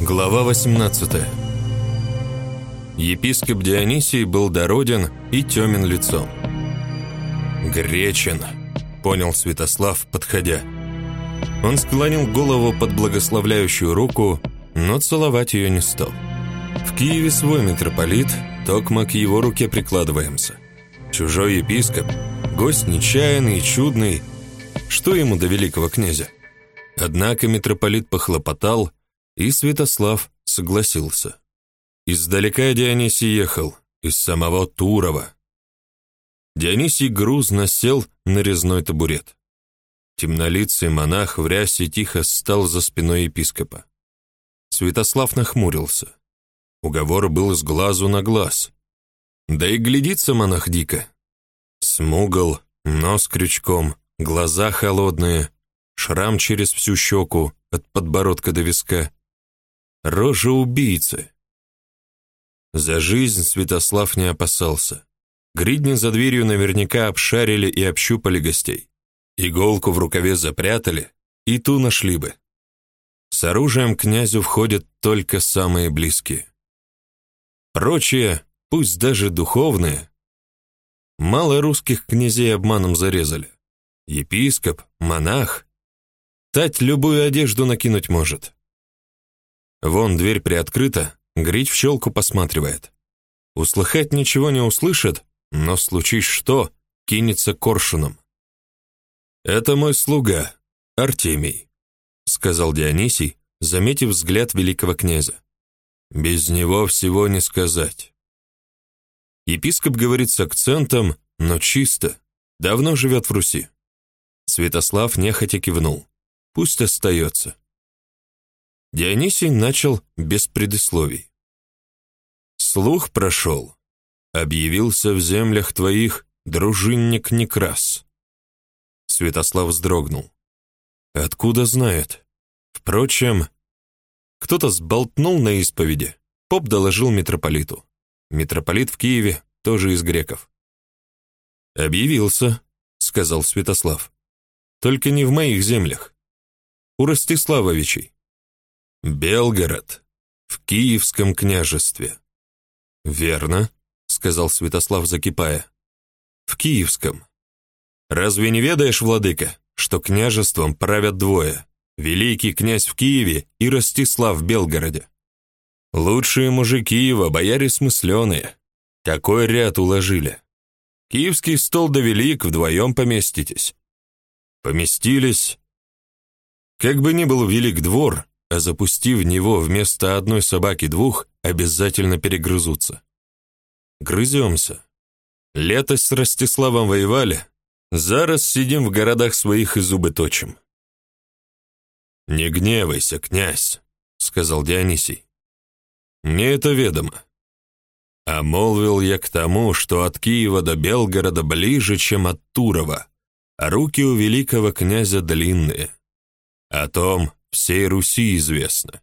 Глава 18. Епископ Дионисий был дороден и темен лицом. «Гречен», — понял Святослав, подходя. Он склонил голову под благословляющую руку, но целовать ее не стал. В Киеве свой митрополит, токмо к его руке прикладываемся. Чужой епископ, гость нечаянный и чудный, что ему до великого князя? Однако митрополит похлопотал, и Святослав согласился. Издалека Дионисий ехал, из самого Турова. Дионисий грузно сел на резной табурет. Темнолицый монах в рясе тихо стал за спиной епископа. Святослав нахмурился. Уговор был с глазу на глаз. Да и глядится монах дико. Смугл, нос крючком, глаза холодные, шрам через всю щеку, от подбородка до виска. Рожа убийцы. За жизнь Святослав не опасался. Гридни за дверью наверняка обшарили и общупали гостей. Иголку в рукаве запрятали, и ту нашли бы. С оружием князю входят только самые близкие. Прочие, пусть даже духовные, мало русских князей обманом зарезали. Епископ, монах, тать любую одежду накинуть может. Вон дверь приоткрыта, Грить в щелку посматривает. Услыхать ничего не услышит, но случись что, кинется коршуном. «Это мой слуга, Артемий», — сказал Дионисий, заметив взгляд великого князя. «Без него всего не сказать». Епископ говорит с акцентом, но чисто, давно живет в Руси. Святослав нехотя кивнул. Пусть остается. Дионисий начал без предисловий. «Слух прошел. Объявился в землях твоих дружинник Некрас». Святослав вздрогнул. «Откуда знает? Впрочем, кто-то сболтнул на исповеди. Поп доложил митрополиту. Митрополит в Киеве тоже из греков. «Объявился», — сказал Святослав. «Только не в моих землях. У Ростиславовичей. Белгород в Киевском княжестве. Верно, сказал Святослав, закипая. В Киевском. Разве не ведаешь, владыка, что княжеством правят двое: великий князь в Киеве и Ростислав в Белгороде? Лучшие мужи Киева, бояре смысленые. Какой ряд уложили? Киевский стол да велик, вдвоем поместитесь. Поместились. Как бы ни был велик двор, а запустив в него вместо одной собаки двух, обязательно перегрызутся. Грыземся. Лето с Ростиславом воевали, зараз сидим в городах своих и зубы точим. «Не гневайся, князь», — сказал Дионисий. «Мне это ведомо. А молвил я к тому, что от Киева до Белгорода ближе, чем от Турова, а руки у великого князя длинные. О том, всей Руси известно.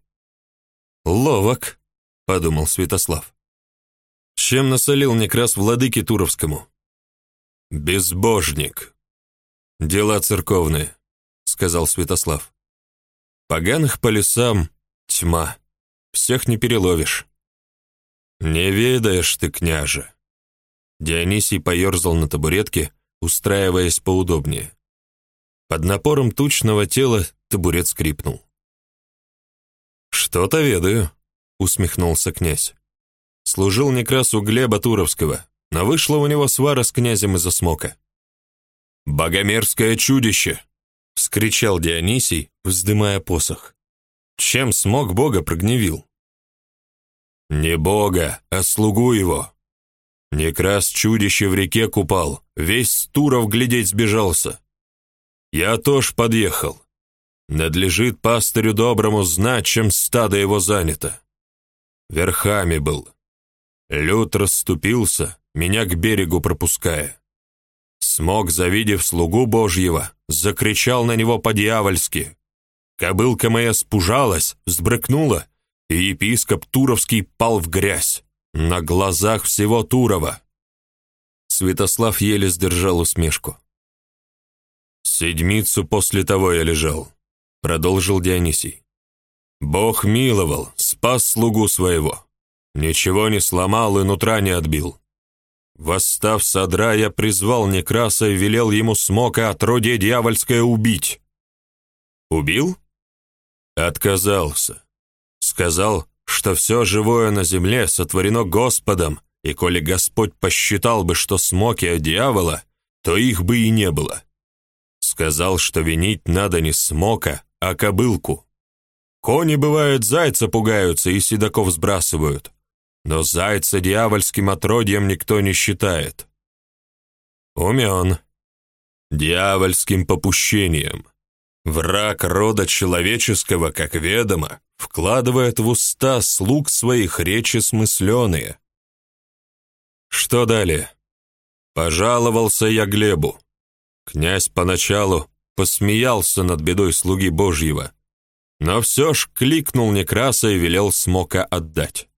Ловок, подумал Святослав. Чем насолил Некрас владыке Туровскому? Безбожник. Дела церковные, сказал Святослав. Поганых по лесам тьма. Всех не переловишь. Не ведаешь ты, княже. Дионисий поерзал на табуретке, устраиваясь поудобнее. Под напором тучного тела табурет скрипнул. «Что-то ведаю», — усмехнулся князь. «Служил Некрас у Глеба Туровского, но вышла у него свара с князем из-за смока». «Богомерзкое чудище!» — вскричал Дионисий, вздымая посох. «Чем смог Бога прогневил?» «Не Бога, а слугу его. Некрас чудище в реке купал, весь Туров глядеть сбежался. Я тоже подъехал. Надлежит пастырю доброму знать, чем стадо его занято. Верхами был. Люд расступился, меня к берегу пропуская. Смог, завидев слугу Божьего, закричал на него по-дьявольски. Кобылка моя спужалась, взбрыкнула, и епископ Туровский пал в грязь, на глазах всего Турова. Святослав еле сдержал усмешку. Седмицу после того я лежал продолжил Дионисий. Бог миловал, спас слугу своего. Ничего не сломал и нутра не отбил. Восстав с одра, я призвал Некраса и велел ему смока отродье дьявольское убить. Убил? Отказался. Сказал, что все живое на земле сотворено Господом, и коли Господь посчитал бы, что смоки от дьявола, то их бы и не было. Сказал, что винить надо не смока, а кобылку. Кони, бывает, зайца пугаются и седаков сбрасывают, но зайца дьявольским отродьем никто не считает. Умен. Дьявольским попущением. Враг рода человеческого, как ведомо, вкладывает в уста слуг своих речи смысленые. Что далее? Пожаловался я Глебу. Князь поначалу посмеялся над бедой слуги Божьего, но все ж кликнул Некраса и велел смока отдать.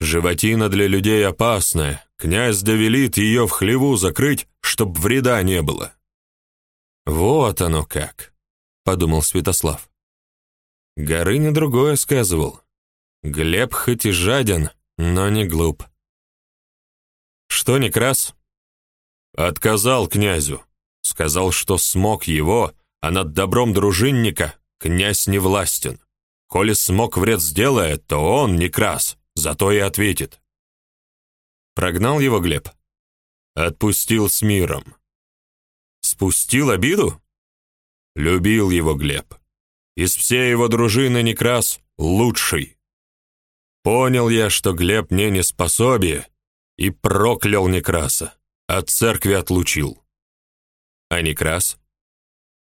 Животина для людей опасная, князь довелит ее в хлеву закрыть, чтоб вреда не было. Вот оно как, подумал Святослав. Горыня другое сказывал. Глеб хоть и жаден, но не глуп. Что, Некрас? Отказал князю. Сказал, что смог его, а над добром дружинника князь не властен. Коли смог вред сделает, то он, Некрас, зато и ответит. Прогнал его Глеб. Отпустил с миром. Спустил обиду? Любил его Глеб. Из всей его дружины Некрас лучший. Понял я, что Глеб мне не способие, и проклял Некраса, от церкви отлучил. А Некрас?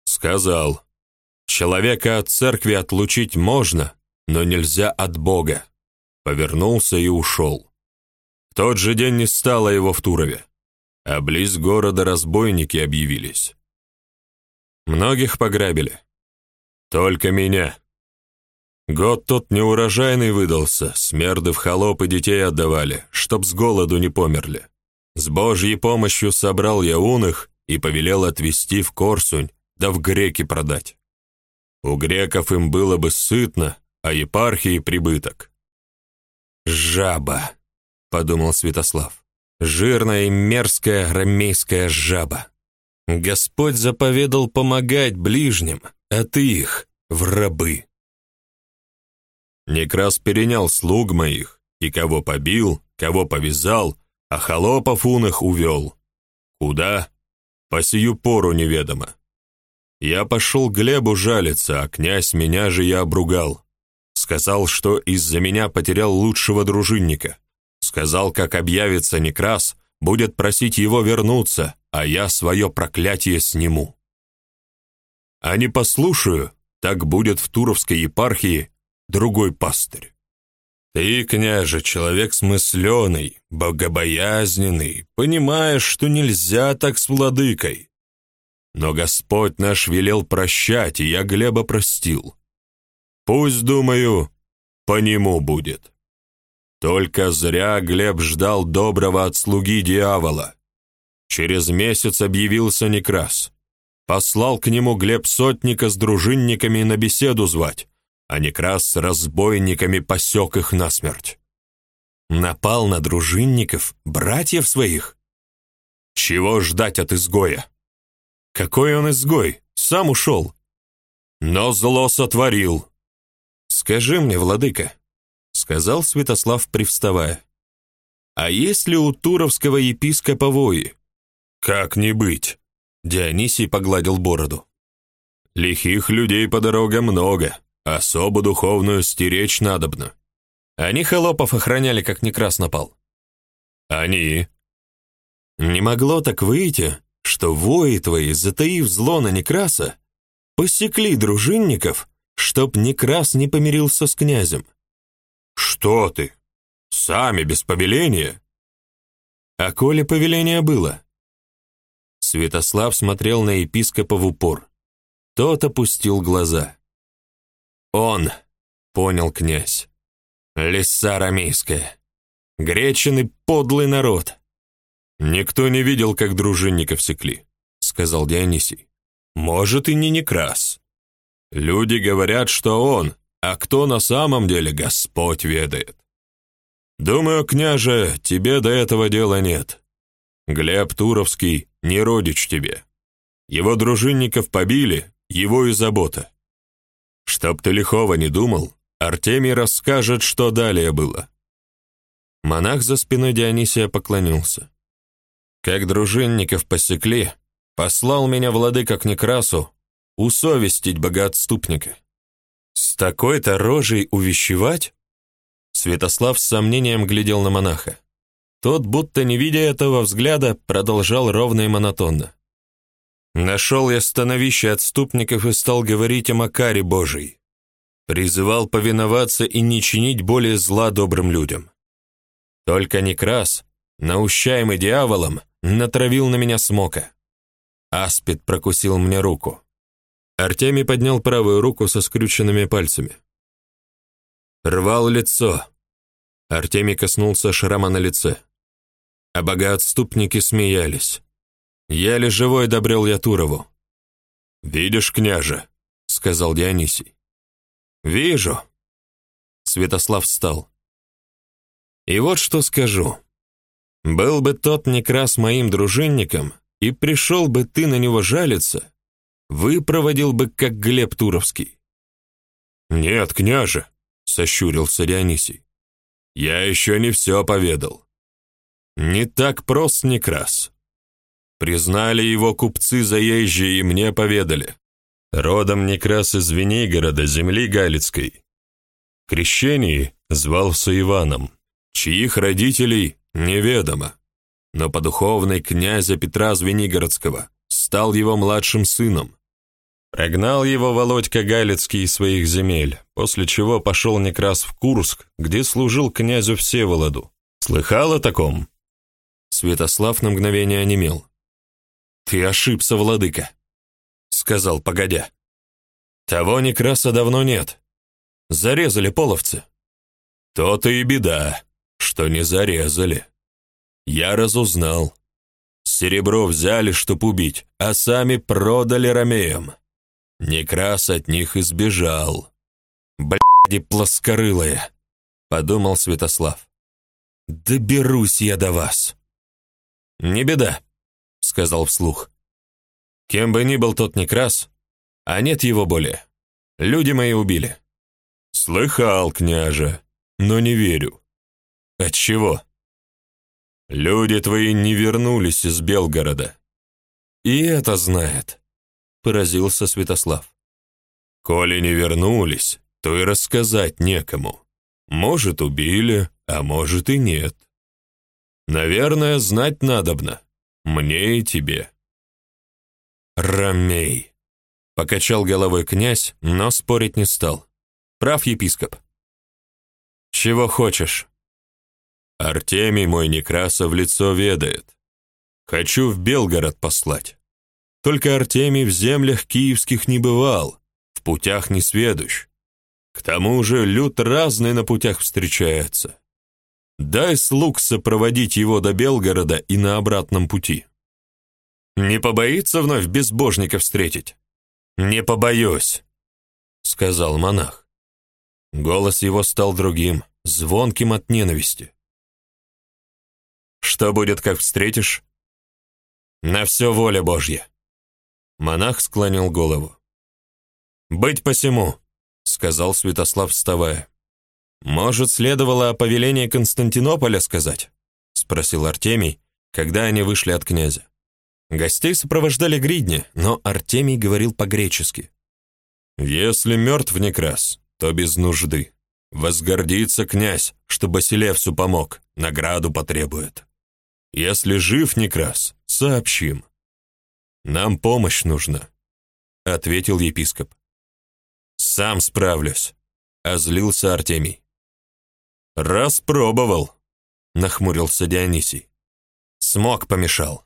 Сказал, человека от церкви отлучить можно, но нельзя от Бога. Повернулся и ушел. В тот же день не стало его в Турове, а близ города разбойники объявились. Многих пограбили. Только меня. Год тот неурожайный выдался, смерды в холопы детей отдавали, чтоб с голоду не померли. С Божьей помощью собрал я уных и повелел отвезти в Корсунь, да в греки продать. У греков им было бы сытно, а епархии прибыток. «Жаба», — подумал Святослав, — «жирная и мерзкая ромейская жаба. Господь заповедал помогать ближним, а ты их в рабы». Некрас перенял слуг моих, и кого побил, кого повязал, а холопов уных увел. Куда? По сию пору неведомо. Я пошел Глебу жалиться, а князь меня же я обругал. Сказал, что из-за меня потерял лучшего дружинника. Сказал, как объявится Некрас, будет просить его вернуться, а я свое проклятие сниму. А не послушаю, так будет в Туровской епархии другой пастырь. Ты, княже, человек смысленый, богобоязненный, понимаешь, что нельзя так с владыкой. Но Господь наш велел прощать, и я Глеба простил. Пусть, думаю, по нему будет. Только зря Глеб ждал доброго от слуги дьявола. Через месяц объявился Некрас. Послал к нему Глеб сотника с дружинниками на беседу звать а Некрас с разбойниками посек их насмерть. Напал на дружинников, братьев своих? Чего ждать от изгоя? Какой он изгой? Сам ушел. Но зло сотворил. Скажи мне, владыка, сказал Святослав, привставая. А есть ли у туровского епископа вои? Как не быть? Дионисий погладил бороду. Лихих людей по дорогам много, Особо духовную стеречь надобно. Они холопов охраняли, как Некрас напал. Они. Не могло так выйти, что вои твои, затаив зло на Некраса, посекли дружинников, чтоб Некрас не помирился с князем. Что ты? Сами без повеления? А коли повеление было? Святослав смотрел на епископа в упор. Тот опустил глаза. «Он», — понял князь. «Лиса рамейская. Гречины — подлый народ». «Никто не видел, как дружинников секли», — сказал Дионисий. «Может, и не Некрас. Люди говорят, что он, а кто на самом деле Господь ведает. Думаю, княже, тебе до этого дела нет. Глеб Туровский не родич тебе. Его дружинников побили, его и забота. Чтоб ты лихого не думал, Артемий расскажет, что далее было. Монах за спиной Дионисия поклонился. Как дружинников посекли, послал меня владыка к Некрасу усовестить богоотступника. С такой-то рожей увещевать? Святослав с сомнением глядел на монаха. Тот, будто не видя этого взгляда, продолжал ровно и монотонно. Нашел я становище отступников и стал говорить о Макаре Божий. Призывал повиноваться и не чинить более зла добрым людям. Только Некрас, наущаемый дьяволом, натравил на меня смока. Аспид прокусил мне руку. Артемий поднял правую руку со скрюченными пальцами. Рвал лицо. Артемий коснулся шрама на лице. А богоотступники смеялись. Еле живой добрел я Турову. «Видишь, княже», — сказал Дионисий. «Вижу». Святослав встал. «И вот что скажу. Был бы тот Некрас моим дружинником, и пришел бы ты на него жалиться, выпроводил бы, как Глеб Туровский. «Нет, княже», — сощурился Дионисий, — «я еще не все поведал. Не так прост Некрас. Признали его купцы заезжие и мне поведали. Родом Некрас из Венигорода, земли Галицкой. Крещении звался Иваном, чьих родителей неведомо, но по духовной князя Петра Звенигородского стал его младшим сыном. Прогнал его Володька Галицкий из своих земель, после чего пошел Некрас в Курск, где служил князю Всеволоду. Слыхал о таком? Святослав на мгновение онемел. «Ты ошибся, владыка», — сказал погодя. «Того Некраса давно нет. Зарезали половцы». «То-то и беда, что не зарезали. Я разузнал. Серебро взяли, чтоб убить, а сами продали ромеям. Некрас от них избежал. Бляди плоскорылые, подумал Святослав. Доберусь я до вас. Не беда, сказал вслух. Кем бы ни был тот Некрас, а нет его более. Люди мои убили. Слыхал, княже, но не верю. От чего? Люди твои не вернулись из Белгорода. И это знает поразился Святослав. Коли не вернулись, то и рассказать некому. Может, убили, а может и нет. Наверное, знать надобно. Мне и тебе. Ромей. Покачал головой князь, но спорить не стал. Прав епископ. Чего хочешь? Артемий мой Некрасов лицо ведает. Хочу в Белгород послать. Только Артемий в землях киевских не бывал, в путях не сведущ. К тому же люд разный на путях встречается. Дай слуг сопроводить его до Белгорода и на обратном пути. Не побоится вновь безбожника встретить? Не побоюсь, сказал монах. Голос его стал другим, звонким от ненависти. Что будет, как встретишь? На все воля Божья. Монах склонил голову. «Быть посему», — сказал Святослав, вставая. «Может, следовало о повелении Константинополя сказать?» — спросил Артемий, когда они вышли от князя. Гостей сопровождали гридни, но Артемий говорил по-гречески. «Если мертв Некрас, то без нужды. Возгордится князь, что Басилевсу помог, награду потребует. Если жив Некрас, сообщим. Нам помощь нужна, ответил епископ. Сам справлюсь, озлился Артемий. Распробовал, нахмурился Дионисий. Смог помешал.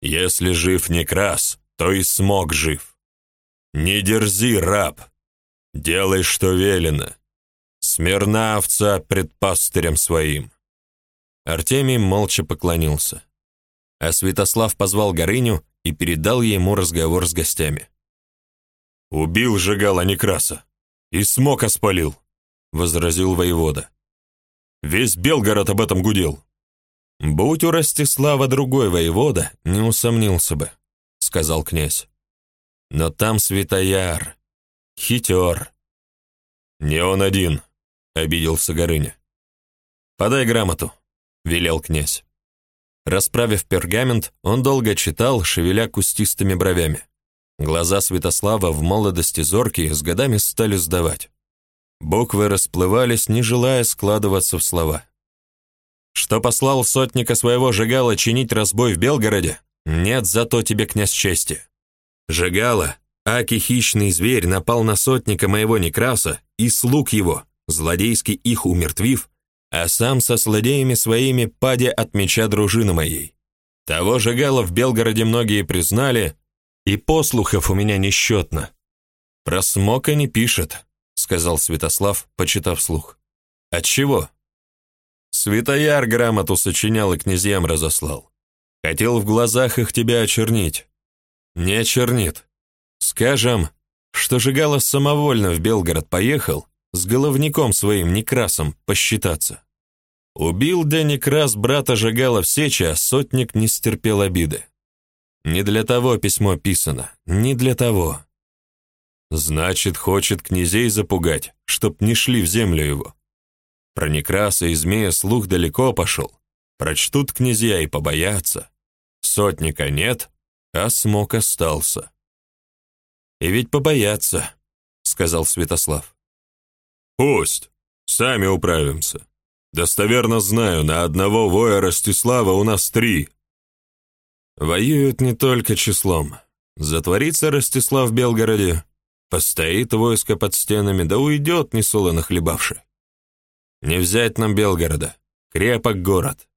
Если жив Некрас, то и смог жив. Не дерзи, раб. Делай, что велено. Смирна овца пред пастырем своим. Артемий молча поклонился. А Святослав позвал Горыню и передал ему разговор с гостями. «Убил Жигала Некраса», и смог оспалил», — возразил воевода. «Весь Белгород об этом гудел». «Будь у Ростислава другой воевода, не усомнился бы», — сказал князь. «Но там Святояр, хитер». «Не он один», — обиделся Горыня. «Подай грамоту», — велел князь. Расправив пергамент, он долго читал, шевеля кустистыми бровями. Глаза Святослава в молодости зоркие с годами стали сдавать. Буквы расплывались, не желая складываться в слова. Что послал сотника своего Жигала чинить разбой в Белгороде? Нет, зато тебе, князь чести. Жигала, аки хищный зверь, напал на сотника моего Некраса и слуг его, злодейски их умертвив, а сам со злодеями своими падя от меча дружины моей. Того Жигала в Белгороде многие признали, и послухов у меня несчетно. Про смока не пишет, сказал Святослав, почитав слух. Отчего? Святояр грамоту сочинял и князьям разослал. Хотел в глазах их тебя очернить. Не очернит. Скажем, что Жигало самовольно в Белгород поехал, с головником своим Некрасом посчитаться. Убил да Некрас брата Жигала в сече, а сотник не стерпел обиды. Не для того письмо писано, не для того. Значит, хочет князей запугать, чтоб не шли в землю его. Про Некраса и змея слух далеко пошел. Прочтут князья и побоятся. Сотника нет, а смог остался. И ведь побоятся, сказал Святослав. Пусть, сами управимся. Достоверно знаю, на одного воя Ростислава у нас три, Воюют не только числом. Затворится Ростислав в Белгороде, постоит войско под стенами, да уйдет, несолоно хлебавши. Не взять нам Белгорода, крепок город.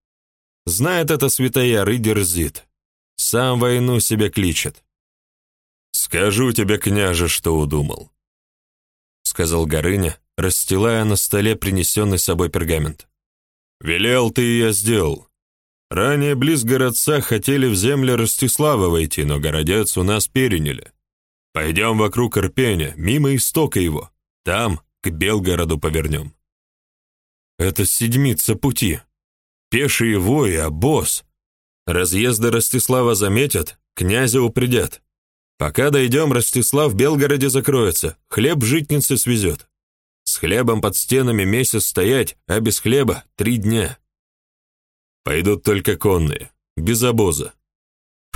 Знает это святояр и дерзит. Сам войну себе кличет. «Скажу тебе, княже, что удумал», — сказал Горыня, расстилая на столе принесенный с собой пергамент. «Велел ты, и я сделал. Ранее близ городца хотели в земли Ростислава войти, но городец у нас переняли. Пойдем вокруг Ирпеня, мимо истока его. Там к Белгороду повернем. Это седмица пути. Пешие вои, а босс. Разъезды Ростислава заметят, князя упредят. Пока дойдем, Ростислав в Белгороде закроется, хлеб житницы свезет. С хлебом под стенами месяц стоять, а без хлеба три дня. Пойдут только конные, без обоза.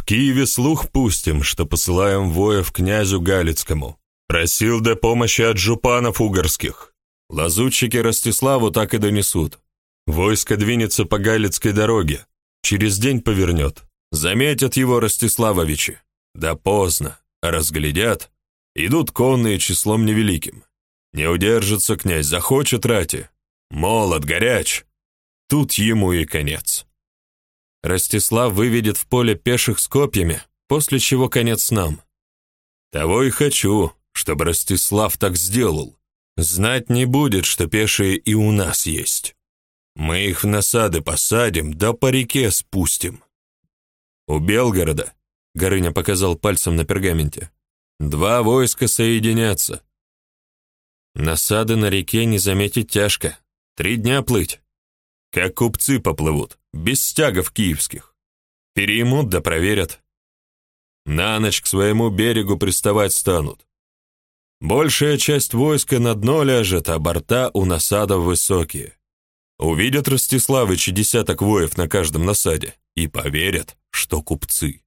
Киеве слух пустим, что посылаем воев князю Галицкому. Просил до помощи от жупанов угорских. Лазутчики Ростиславу так и донесут. Войско двинется по Галицкой дороге. Через день повернет. Заметят его Ростиславовичи. Да поздно. Разглядят. Идут конные числом невеликим. Не удержится князь, захочет рати. Молод, горяч. Тут ему и конец. Ростислав выведет в поле пеших с копьями, после чего конец нам. Того и хочу, чтобы Ростислав так сделал. Знать не будет, что пешие и у нас есть. Мы их в насады посадим, да по реке спустим. У Белгорода, Горыня показал пальцем на пергаменте, два войска соединятся. Насады на реке не заметить тяжко. Три дня плыть. Как купцы поплывут, без стягов киевских. Переймут да проверят. На ночь к своему берегу приставать станут. Большая часть войска на дно ляжет, а борта у насадов высокие. Увидят Ростиславычи десяток воев на каждом насаде и поверят, что купцы.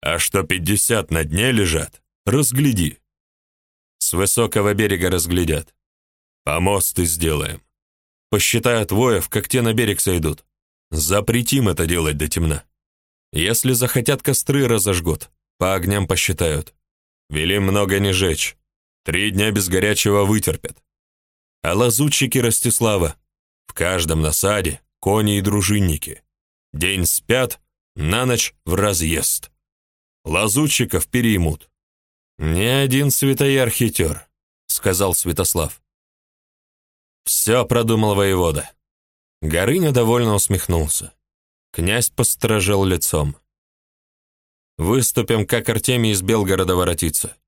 А что пятьдесят на дне лежат, разгляди. С высокого берега разглядят. Помосты сделаем. Посчитают воев, как те на берег сойдут. Запретим это делать до темна. Если захотят костры разожгут, по огням посчитают. Велим много не жечь. Три дня без горячего вытерпят. А лазутчики Ростислава в каждом насаде кони и дружинники. День спят, на ночь в разъезд. Лазутчиков переймут. «Не один святояр хитер», — сказал Святослав. Все продумал воевода. Горыня довольно усмехнулся. Князь посторожил лицом. Выступим, как Артемий из Белгорода воротится.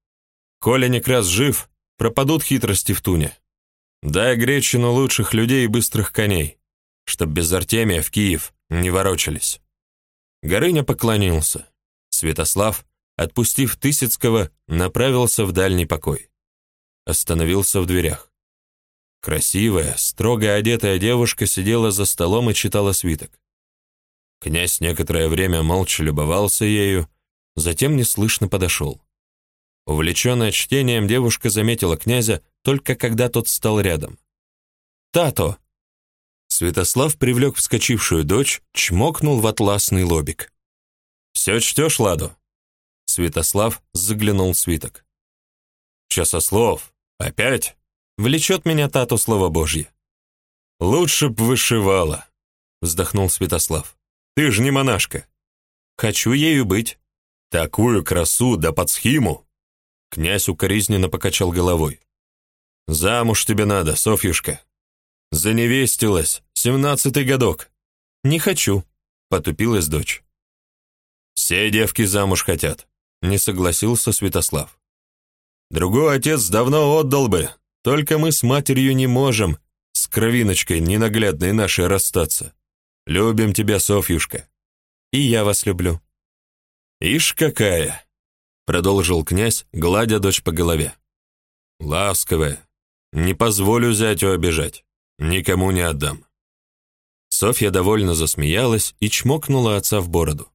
Коля Некрас жив, пропадут хитрости в туне. Дай Гречину лучших людей и быстрых коней, чтоб без Артемия в Киев не ворочались. Горыня поклонился. Святослав, отпустив Тысяцкого, направился в дальний покой. Остановился в дверях. Красивая, строго одетая девушка сидела за столом и читала свиток. Князь некоторое время молча любовался ею, затем неслышно подошел. Увлеченная чтением, девушка заметила князя только когда тот стал рядом. «Тато!» Святослав привлек вскочившую дочь, чмокнул в атласный лобик. «Все чтешь, Ладу?» Святослав заглянул в свиток. «Часослов! Опять? Влечет меня Тату слово Божье!» «Лучше б вышивала!» вздохнул Святослав. «Ты же не монашка!» «Хочу ею быть!» «Такую красу, да под схиму!» Князь укоризненно покачал головой. «Замуж тебе надо, Софьюшка!» «Заневестилась, семнадцатый годок!» «Не хочу!» — потупилась дочь. «Все девки замуж хотят», — не согласился Святослав. «Другой отец давно отдал бы, только мы с матерью не можем с кровиночкой ненаглядной нашей расстаться. Любим тебя, Софьюшка». «И я вас люблю». «Ишь какая!» — продолжил князь, гладя дочь по голове. «Ласковая. Не позволю зятю обижать. Никому не отдам». Софья довольно засмеялась и чмокнула отца в бороду.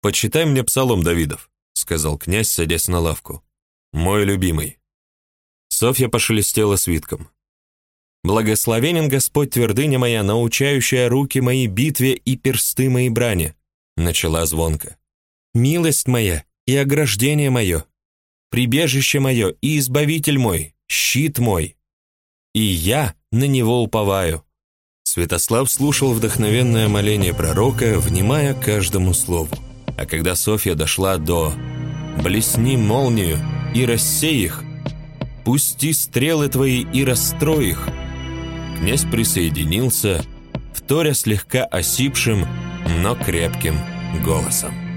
«Почитай мне псалом Давидов», — сказал князь, садясь на лавку. «Мой любимый». Софья пошелестела свитком. «Благословенен Господь твердыня моя, научающая руки мои битве и персты мои брани», — начала звонко. «Милость моя и ограждение мое, прибежище мое и избавитель мой, щит мой. И я на него уповаю». Святослав слушал вдохновенное моление пророка, внимая каждому слову. А когда Софья дошла до «Блесни молнию и рассей их, пусти стрелы твои и расстрой их», князь присоединился, вторя слегка осипшим, но крепким голосом.